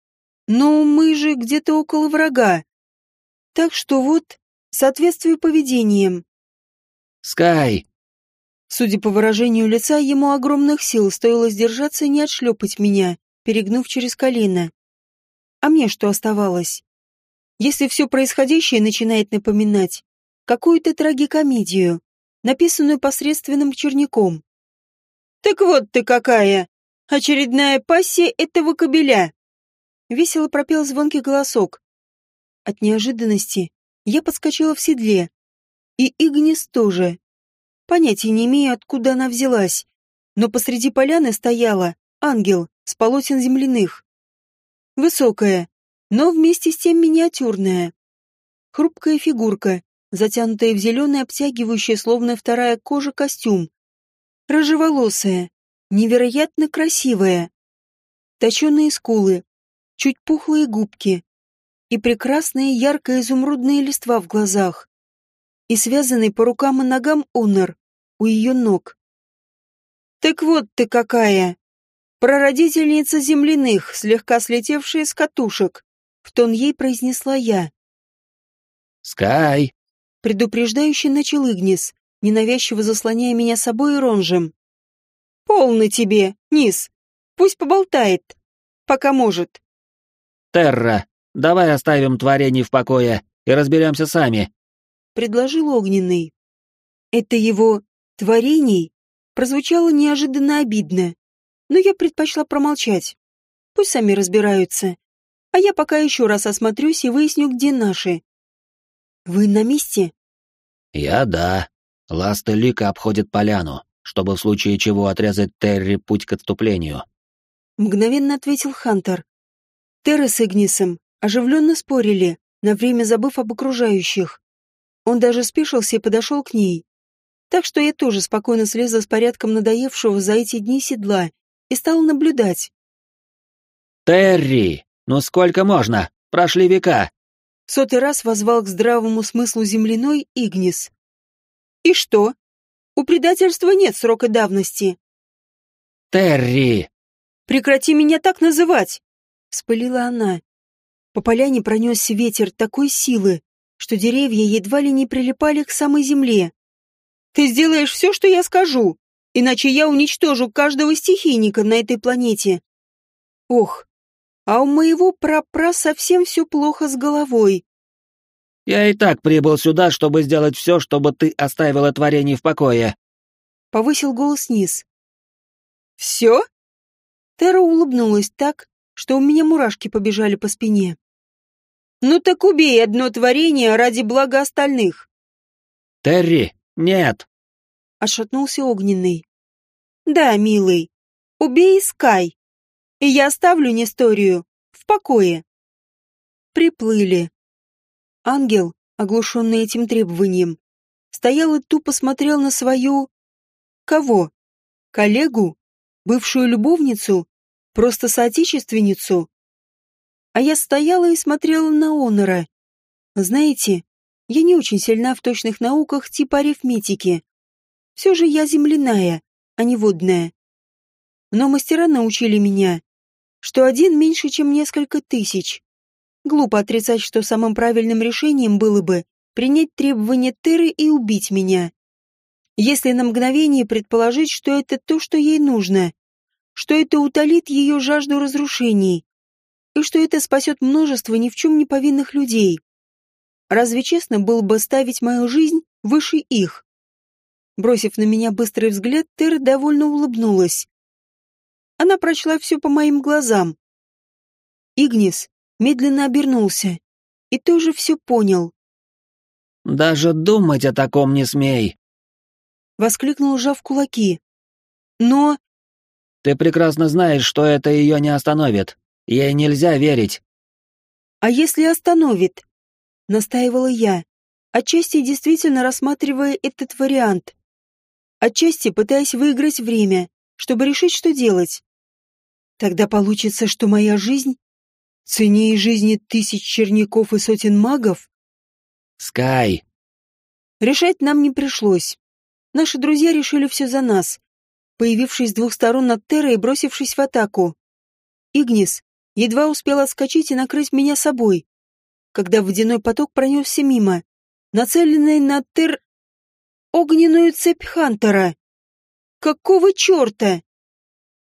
B: «Ну, мы же где-то около врага. Так что вот, соответствую поведением».
A: «Скай!»
B: Судя по выражению лица, ему огромных сил стоило сдержаться и не отшлепать меня, перегнув через колено. А мне что оставалось? Если все происходящее начинает напоминать какую-то трагикомедию, написанную посредственным черняком. «Так вот ты какая!» Очередная пассия этого кобеля!» Весело пропел звонкий голосок. От неожиданности я подскочила в седле. И Игнис тоже. Понятия не имею, откуда она взялась. Но посреди поляны стояла ангел с полотен земляных. Высокая, но вместе с тем миниатюрная. Хрупкая фигурка, затянутая в зеленый обтягивающий, словно вторая кожа, костюм. рыжеволосая, невероятно красивая. Точеные скулы, чуть пухлые губки и прекрасная яркая изумрудная листва в глазах. И связанный по рукам и ногам Онор у ее ног. «Так вот ты какая!» Прародительница земляных, слегка слетевшая с катушек, в тон ей произнесла я.
A: «Скай!»
B: Предупреждающе начал Игнис, ненавязчиво заслоняя меня собой и ронжем. «Полно тебе, Низ. Пусть поболтает, пока может».
A: «Терра, давай оставим творение в покое и разберемся сами», —
B: предложил Огненный. Это его «творений» прозвучало неожиданно обидно, но я предпочла промолчать. Пусть сами разбираются, а я пока еще раз осмотрюсь и выясню, где наши. «Вы на месте?»
A: «Я да. Ласт и Лика обходят поляну, чтобы в случае чего отрезать Терри путь к отступлению».
B: Мгновенно ответил Хантер. Терра с Игнисом оживленно спорили, на время забыв об окружающих. Он даже спешился и подошел к ней. Так что я тоже спокойно слезла с порядком надоевшего за эти дни седла и стала наблюдать.
A: «Терри, ну сколько можно? Прошли века!»
B: сотый раз возвал к здравому смыслу земляной Игнис. «И что? У предательства нет срока давности».
A: «Терри!»
B: «Прекрати меня так называть!» — вспылила она. По поляне пронесся ветер такой силы, что деревья едва ли не прилипали к самой земле. «Ты сделаешь все, что я скажу, иначе я уничтожу каждого стихийника на этой планете». Ох, а у моего прапра совсем все плохо с головой.
A: Я и так прибыл сюда, чтобы сделать все, чтобы ты оставила творение в покое.
B: Повысил голос Низ. Все? Тера улыбнулась так, что у меня мурашки побежали по спине. Ну так убей одно творение ради блага остальных.
A: Терри, нет.
B: Ошатнулся огненный. Да, милый, убей Скай и я оставлю Несторию в покое. Приплыли. Ангел, оглушенный этим требованием, стоял и тупо смотрел на свою... Кого? Коллегу? Бывшую любовницу? Просто соотечественницу? А я стояла и смотрела на Онора. Знаете, я не очень сильна в точных науках типа арифметики. Все же я земляная, а не водная. Но мастера научили меня, что один меньше, чем несколько тысяч. Глупо отрицать, что самым правильным решением было бы принять требования Теры и убить меня. Если на мгновение предположить, что это то, что ей нужно, что это утолит ее жажду разрушений, и что это спасет множество ни в чем не повинных людей. Разве честно было бы ставить мою жизнь выше их? Бросив на меня быстрый взгляд, Тера довольно улыбнулась. Она прочла все по моим глазам. Игнис медленно обернулся и тоже все понял.
A: «Даже думать о таком не смей!»
B: Воскликнул, сжав кулаки. «Но...»
A: «Ты прекрасно знаешь, что это ее не остановит. Ей нельзя верить».
B: «А если остановит?» Настаивала я, отчасти действительно рассматривая этот вариант. Отчасти пытаясь выиграть время, чтобы решить, что делать. Тогда получится, что моя жизнь ценнее жизни тысяч черняков и сотен магов?
A: Скай.
B: Решать нам не пришлось. Наши друзья решили все за нас, появившись с двух сторон от Терры и бросившись в атаку. Игнис едва успел отскочить и накрыть меня собой, когда водяной поток пронесся мимо, нацеленный на Тер... огненную цепь Хантера. Какого черта?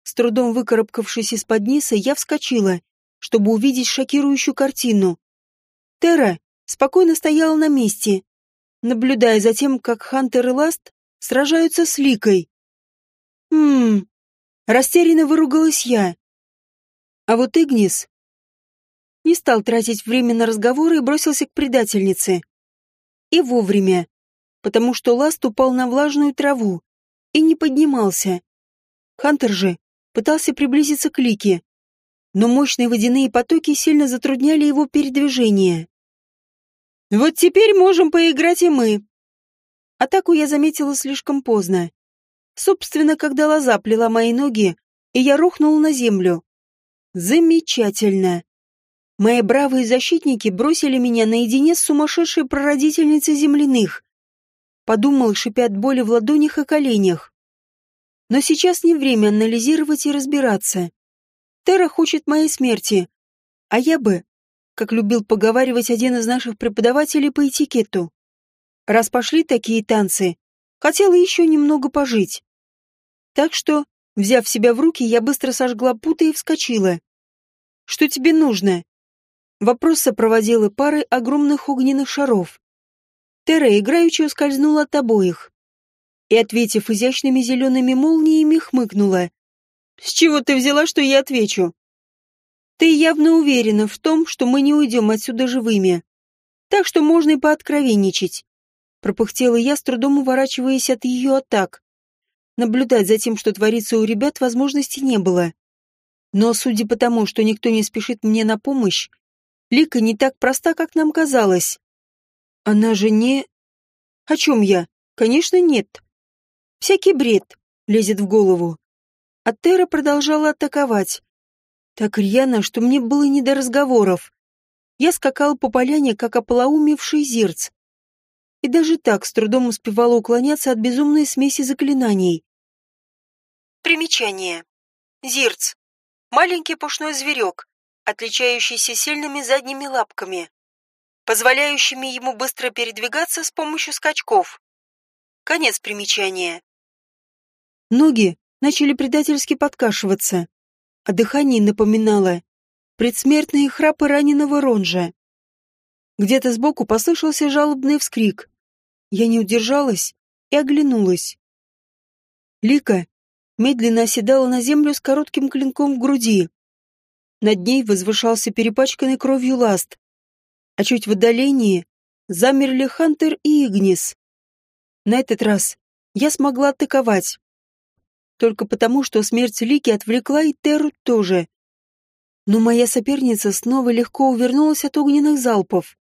B: С трудом выкарабкавшись из-под ниса, я вскочила, чтобы увидеть шокирующую картину. Тера спокойно стояла на месте, наблюдая за тем, как Хантер и Ласт сражаются с Ликой. «Ммм...» Растерянно выругалась я. А вот Игнис не стал тратить время на разговоры и бросился к предательнице. И вовремя, потому что Ласт упал на влажную траву, и не поднимался. Хантер же пытался приблизиться к Лике, но мощные водяные потоки сильно затрудняли его передвижение. «Вот теперь можем поиграть и мы». Атаку я заметила слишком поздно. Собственно, когда лоза плела мои ноги, и я рухнул на землю. Замечательно. Мои бравые защитники бросили меня наедине с сумасшедшей прародительницей земляных. Подумал, шипя от боли в ладонях и коленях. Но сейчас не время анализировать и разбираться. Тера хочет моей смерти, а я бы, как любил поговаривать один из наших преподавателей по этикету, раз пошли такие танцы, хотела еще немного пожить. Так что, взяв себя в руки, я быстро сожгла путы и вскочила. «Что тебе нужно?» Вопрос сопроводила парой огромных огненных шаров. Тера играючи ускользнула от обоих. И, ответив изящными зелеными молниями, хмыкнула. «С чего ты взяла, что я отвечу?» «Ты явно уверена в том, что мы не уйдем отсюда живыми. Так что можно и пооткровенничать». Пропыхтела я, с трудом уворачиваясь от ее атак. Наблюдать за тем, что творится у ребят, возможности не было. Но, судя по тому, что никто не спешит мне на помощь, Лика не так проста, как нам казалось. Она же не... О чем я? Конечно, нет. Всякий бред лезет в голову. А Тера продолжала атаковать. Так рьяно, что мне было не до разговоров. Я скакал по поляне, как ополоумевший зерц. И даже так с трудом успевала уклоняться от безумной смеси заклинаний. Примечание. Зирц. Маленький пушной зверек, отличающийся сильными задними лапками, позволяющими ему быстро передвигаться с помощью скачков. Конец примечания. Ноги начали предательски подкашиваться, а дыхание напоминало предсмертные храпы раненого ронжа. Где-то сбоку послышался жалобный вскрик. Я не удержалась и оглянулась. Лика медленно оседала на землю с коротким клинком в груди. Над ней возвышался перепачканный кровью ласт, а чуть в отдалении замерли Хантер и Игнис. На этот раз я смогла атаковать. Только потому, что смерть Лики отвлекла и Терру тоже. Но моя соперница снова легко увернулась от огненных залпов.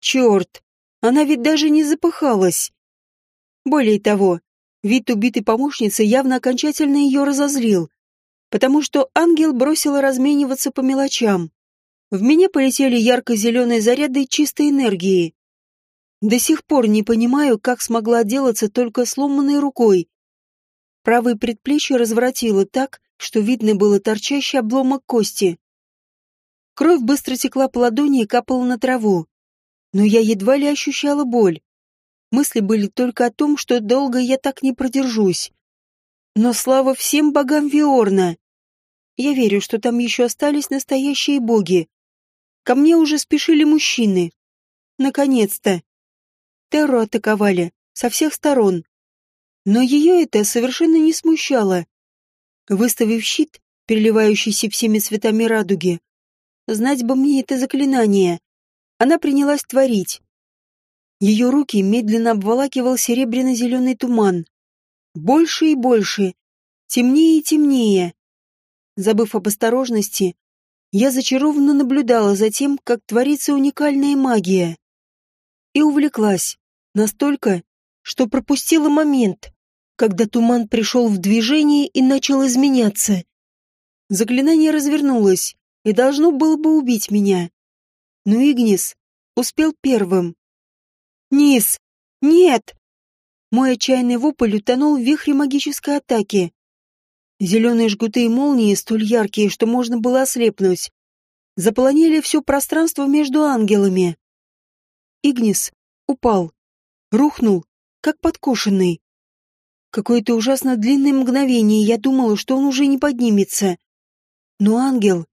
B: Черт, она ведь даже не запыхалась. Более того, вид убитой помощницы явно окончательно ее разозлил потому что ангел бросил размениваться по мелочам. В меня полетели ярко-зеленые заряды чистой энергии. До сих пор не понимаю, как смогла отделаться только сломанной рукой. Правое предплечье разворотило так, что видно было торчащий обломок кости. Кровь быстро текла по ладони и капала на траву. Но я едва ли ощущала боль. Мысли были только о том, что долго я так не продержусь. Но слава всем богам Виорна! Я верю, что там еще остались настоящие боги. Ко мне уже спешили мужчины. Наконец-то. Терру атаковали со всех сторон. Но ее это совершенно не смущало. Выставив щит, переливающийся всеми цветами радуги, знать бы мне это заклинание, она принялась творить. Ее руки медленно обволакивал серебряно-зеленый туман. Больше и больше, темнее и темнее. Забыв об осторожности, я зачарованно наблюдала за тем, как творится уникальная магия. И увлеклась. Настолько, что пропустила момент, когда туман пришел в движение и начал изменяться. Заклинание развернулось и должно было бы убить меня. Но Игнис успел первым. «Низ! Нет!» Мой отчаянный вопль утонул в вихре магической атаки. Зеленые жгуты и молнии, столь яркие, что можно было ослепнуть, заполонили все пространство между ангелами. Игнис упал, рухнул, как подкошенный. Какое-то ужасно длинное мгновение я думала, что он уже не поднимется. Но ангел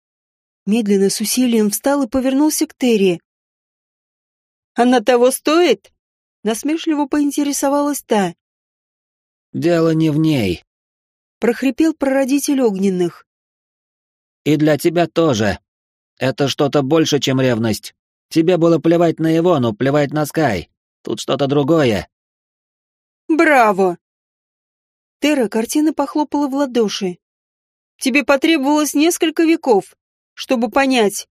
B: медленно с усилием встал и повернулся к Терри. «Она того стоит?» Насмешливо поинтересовалась та.
A: «Дело не в ней», —
B: прохрипел прародитель огненных.
A: «И для тебя тоже. Это что-то больше, чем ревность. Тебе было плевать на его, но плевать на Скай. Тут что-то другое».
B: «Браво!» Тера картина похлопала в ладоши. «Тебе потребовалось несколько веков, чтобы понять,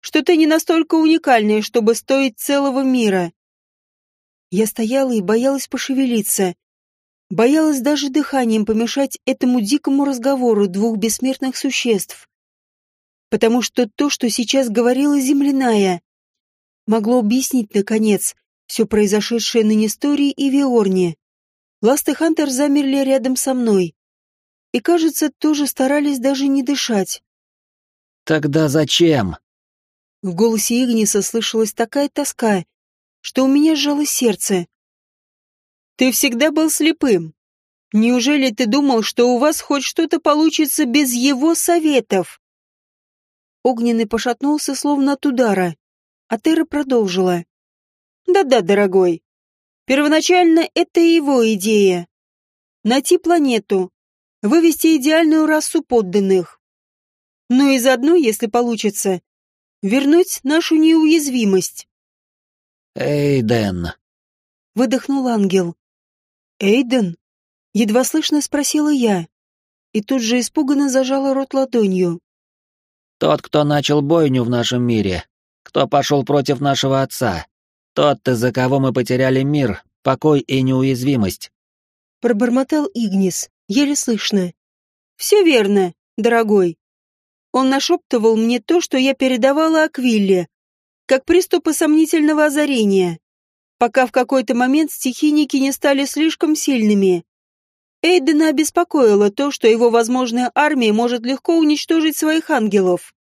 B: что ты не настолько уникальная, чтобы стоить целого мира. Я стояла и боялась пошевелиться. Боялась даже дыханием помешать этому дикому разговору двух бессмертных существ. Потому что то, что сейчас говорила земляная, могло объяснить, наконец, все произошедшее на Несторе и Виорне. Ласт и Хантер замерли рядом со мной. И, кажется, тоже старались даже не дышать.
A: «Тогда зачем?»
B: В голосе Игниса слышалась такая тоска, что у меня сжалось сердце. «Ты всегда был слепым. Неужели ты думал, что у вас хоть что-то получится без его советов?» Огненный пошатнулся, словно от удара, а Тера продолжила. «Да-да, дорогой. Первоначально это его идея. Найти планету, вывести идеальную расу подданных. Ну и заодно, если получится, вернуть нашу неуязвимость.
A: «Эйден», —
B: выдохнул ангел. «Эйден?» — едва слышно спросила я, и тут же испуганно зажала рот ладонью.
A: «Тот, кто начал бойню в нашем мире, кто пошел против нашего отца, тот, из-за кого мы потеряли мир, покой и неуязвимость.
B: Пробормотал Игнис, еле слышно. Все верно, дорогой. Он нашептывал мне то, что я передавала Аквилле, как приступы сомнительного озарения, пока в какой-то момент стихийники не стали слишком сильными. Эйдена обеспокоило то, что его возможная армия может легко уничтожить своих ангелов.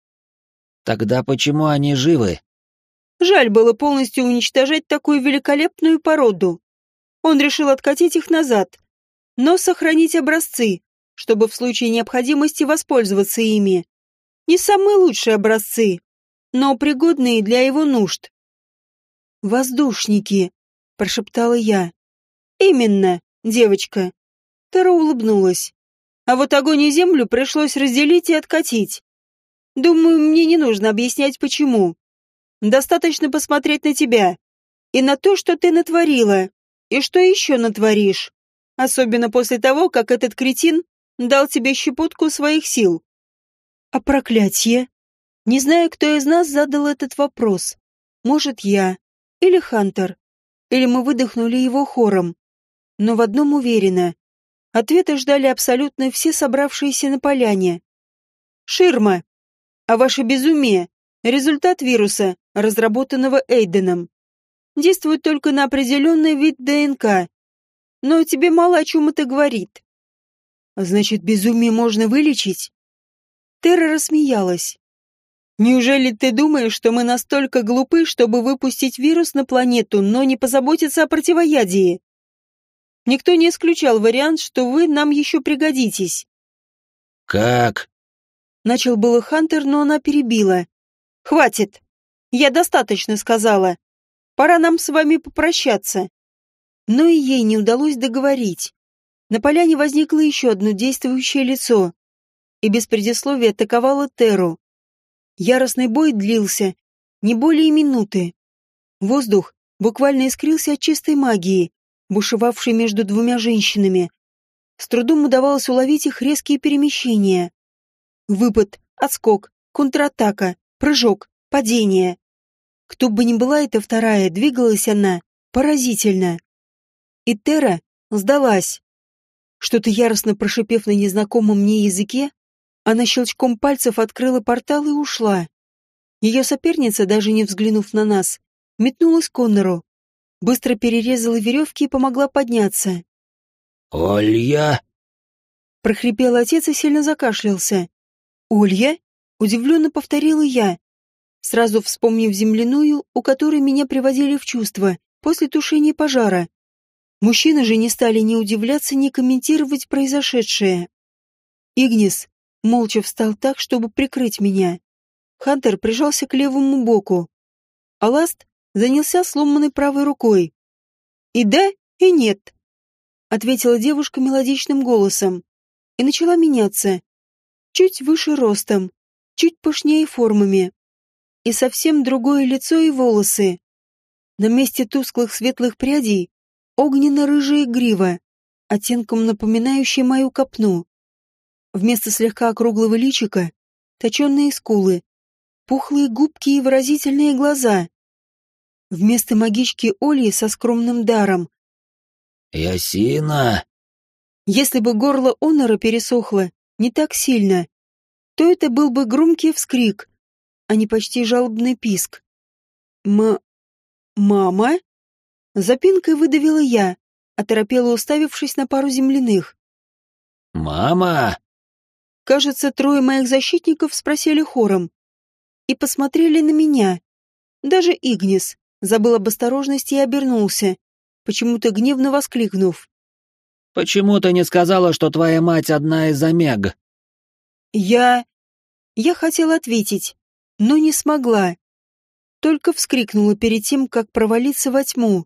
A: Тогда почему они живы?
B: Жаль было полностью уничтожать такую великолепную породу. Он решил откатить их назад, но сохранить образцы, чтобы в случае необходимости воспользоваться ими. Не самые лучшие образцы, но пригодные для его нужд. «Воздушники», — прошептала я. «Именно, девочка». Тара улыбнулась. А вот огонь и землю пришлось разделить и откатить. Думаю, мне не нужно объяснять, почему. Достаточно посмотреть на тебя и на то, что ты натворила, и что еще натворишь, особенно после того, как этот кретин дал тебе щепотку своих сил. А проклятие? Не знаю, кто из нас задал этот вопрос. Может, я, или Хантер, или мы выдохнули его хором. Но в одном уверена. Ответы ждали абсолютно все собравшиеся на поляне. Ширма. А ваше безумие — результат вируса, разработанного Эйденом. Действует только на определенный вид ДНК. Но тебе мало о чем это говорит. Значит, безумие можно вылечить? Терра рассмеялась. Неужели ты думаешь, что мы настолько глупы, чтобы выпустить вирус на планету, но не позаботиться о противоядии? Никто не исключал вариант, что вы нам еще пригодитесь.
A: Как?
B: Начал было Хантер, но она перебила. Хватит. Я достаточно сказала. Пора нам с вами попрощаться. Но и ей не удалось договорить. На поляне возникло еще одно действующее лицо и без предисловия атаковало Теру. Яростный бой длился не более минуты. Воздух буквально искрился от чистой магии, бушевавшей между двумя женщинами. С трудом удавалось уловить их резкие перемещения. Выпад, отскок, контратака, прыжок, падение. Кто бы ни была эта вторая, двигалась она поразительно. И Тера сдалась. Что-то яростно прошипев на незнакомом мне языке, она щелчком пальцев открыла портал и ушла. Ее соперница, даже не взглянув на нас, метнулась к Коннору, быстро перерезала веревки и помогла подняться.
A: «Олья!»
B: прохрипел отец и сильно закашлялся. «Олья?» — удивленно повторила я, сразу вспомнив земляную, у которой меня приводили в чувство после тушения пожара. Мужчины же не стали ни удивляться, ни комментировать произошедшее. Игнис молча встал так, чтобы прикрыть меня. Хантер прижался к левому боку, а Ласт занялся сломанной правой рукой. «И да, и нет», — ответила девушка мелодичным голосом и начала меняться. Чуть выше ростом, чуть пышнее формами и совсем другое лицо и волосы. На месте тусклых светлых прядей огненно-рыжая грива, оттенком напоминающая мою копну. Вместо слегка округлого личика — точенные скулы, пухлые губки и выразительные глаза. Вместо магички Оли со скромным даром.
A: «Ясина!»
B: Если бы горло Онора пересохло не так сильно, то это был бы громкий вскрик, а не почти жалобный писк. «М... мама?» Запинкой выдавила я, оторопела уставившись на пару земляных.
A: «Мама!»
B: Кажется, трое моих защитников спросили хором и посмотрели на меня. Даже Игнис забыл об осторожности и обернулся, почему-то гневно воскликнув.
A: «Почему ты не сказала, что твоя мать одна из Омег?»
B: «Я...» Я хотела ответить, но не смогла. Только вскрикнула перед тем, как провалиться во тьму.